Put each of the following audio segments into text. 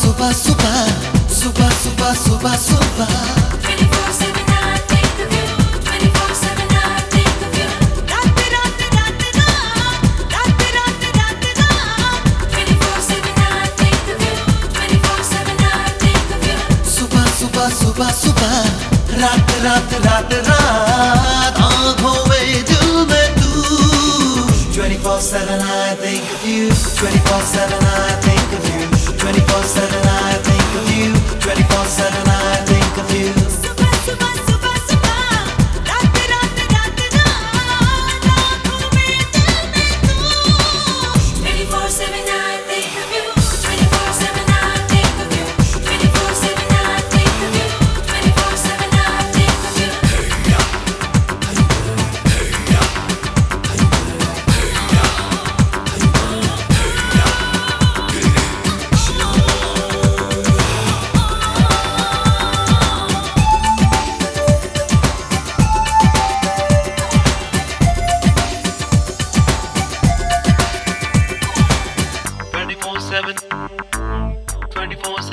सुबह सुबह सुबह सुबह सुबह सुबह 24/7 I think of you 24/7 I think of you रात रात रात रात रात रात रात रात 24/7 I think of you 24/7 I think of you सुबह सुबह रात रात रात रात आँखों में दिल में तू 24/7 I think of you 24/7 I think of you 24/7 I think of you. 24/7 I think of you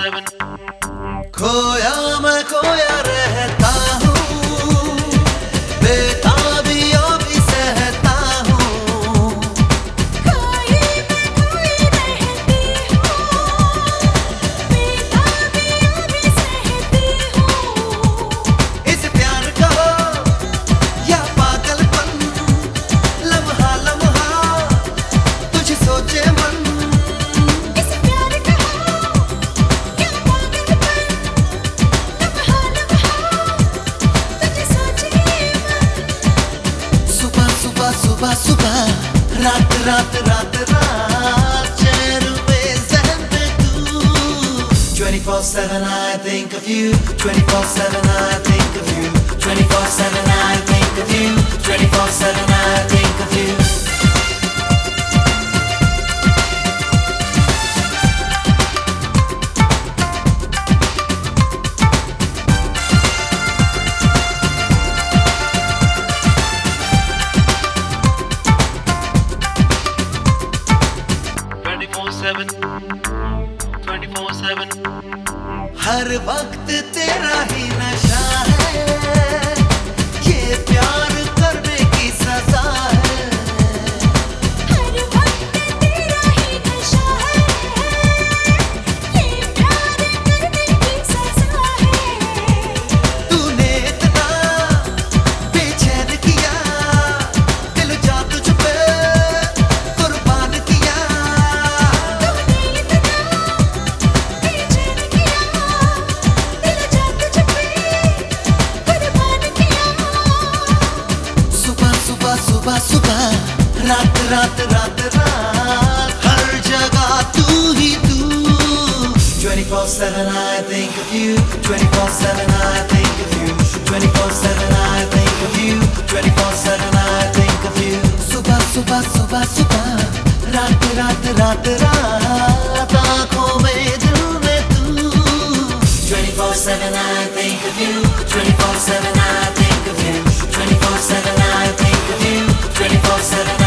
seven. Koyal. सुबह सुबह सुबह रात रात रात रात चैन में जहन में तू 24/7 I think of you 24/7 I think of you 24/7 I think of you 24/7 हर वक्त तेरा रात रात रात हर जगह तू ही तू 24/7 I think of you 24/7 I think of you 24/7 I think of you 24/7 I think of you सुबह सुबह सुबह सुबह रात रात रात रात आँखों में दिल में तू 24/7 I think of you 24/7 I think of you 24/7 I think of you 24/7